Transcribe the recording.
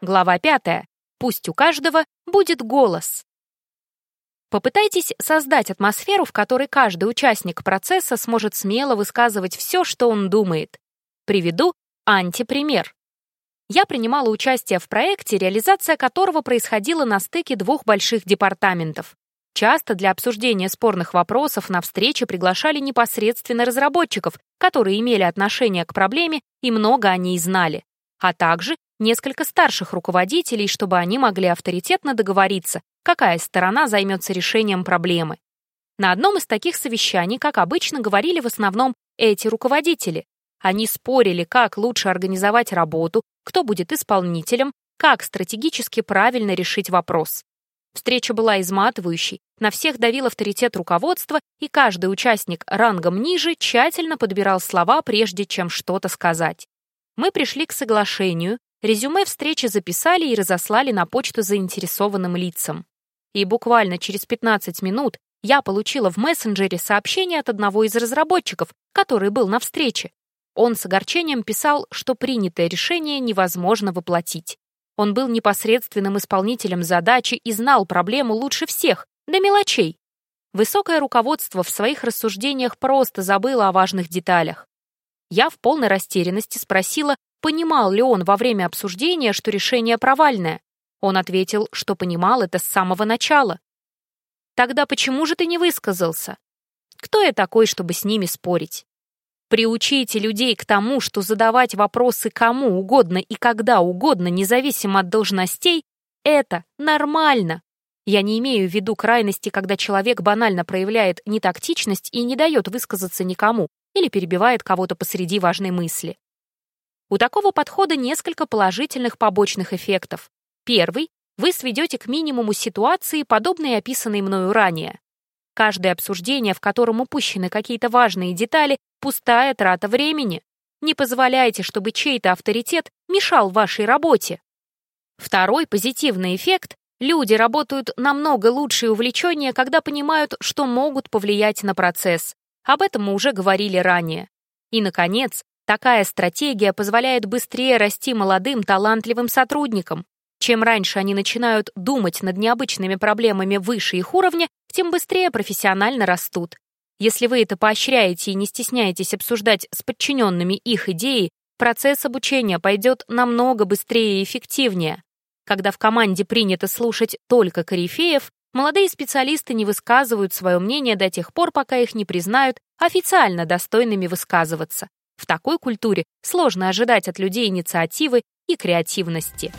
Глава 5. Пусть у каждого будет голос. Попытайтесь создать атмосферу, в которой каждый участник процесса сможет смело высказывать все, что он думает. Приведу антипример. Я принимала участие в проекте, реализация которого происходила на стыке двух больших департаментов. Часто для обсуждения спорных вопросов на встречи приглашали непосредственно разработчиков, которые имели отношение к проблеме и много о ней знали, а также несколько старших руководителей, чтобы они могли авторитетно договориться, какая сторона займется решением проблемы. На одном из таких совещаний, как обычно, говорили в основном эти руководители, они спорили, как лучше организовать работу, кто будет исполнителем, как стратегически правильно решить вопрос. Встреча была изматывающей, на всех давил авторитет руководства, и каждый участник рангом ниже тщательно подбирал слова, прежде чем что-то сказать. Мы пришли к соглашению, резюме встречи записали и разослали на почту заинтересованным лицам. И буквально через 15 минут я получила в мессенджере сообщение от одного из разработчиков, который был на встрече. Он с огорчением писал, что принятое решение невозможно воплотить. Он был непосредственным исполнителем задачи и знал проблему лучше всех, до мелочей. Высокое руководство в своих рассуждениях просто забыло о важных деталях. Я в полной растерянности спросила, понимал ли он во время обсуждения, что решение провальное. Он ответил, что понимал это с самого начала. «Тогда почему же ты не высказался? Кто я такой, чтобы с ними спорить?» Приучите людей к тому, что задавать вопросы кому угодно и когда угодно, независимо от должностей, это нормально. Я не имею в виду крайности, когда человек банально проявляет нетактичность и не дает высказаться никому или перебивает кого-то посреди важной мысли. У такого подхода несколько положительных побочных эффектов. Первый — вы сведете к минимуму ситуации, подобные описанной мною ранее. Каждое обсуждение, в котором упущены какие-то важные детали, пустая трата времени. Не позволяйте, чтобы чей-то авторитет мешал вашей работе. Второй позитивный эффект — люди работают намного лучше и увлеченнее, когда понимают, что могут повлиять на процесс. Об этом мы уже говорили ранее. И, наконец, такая стратегия позволяет быстрее расти молодым, талантливым сотрудникам. Чем раньше они начинают думать над необычными проблемами выше их уровня, тем быстрее профессионально растут. Если вы это поощряете и не стесняетесь обсуждать с подчиненными их идеи, процесс обучения пойдет намного быстрее и эффективнее. Когда в команде принято слушать только корифеев, молодые специалисты не высказывают свое мнение до тех пор, пока их не признают официально достойными высказываться. В такой культуре сложно ожидать от людей инициативы и креативности.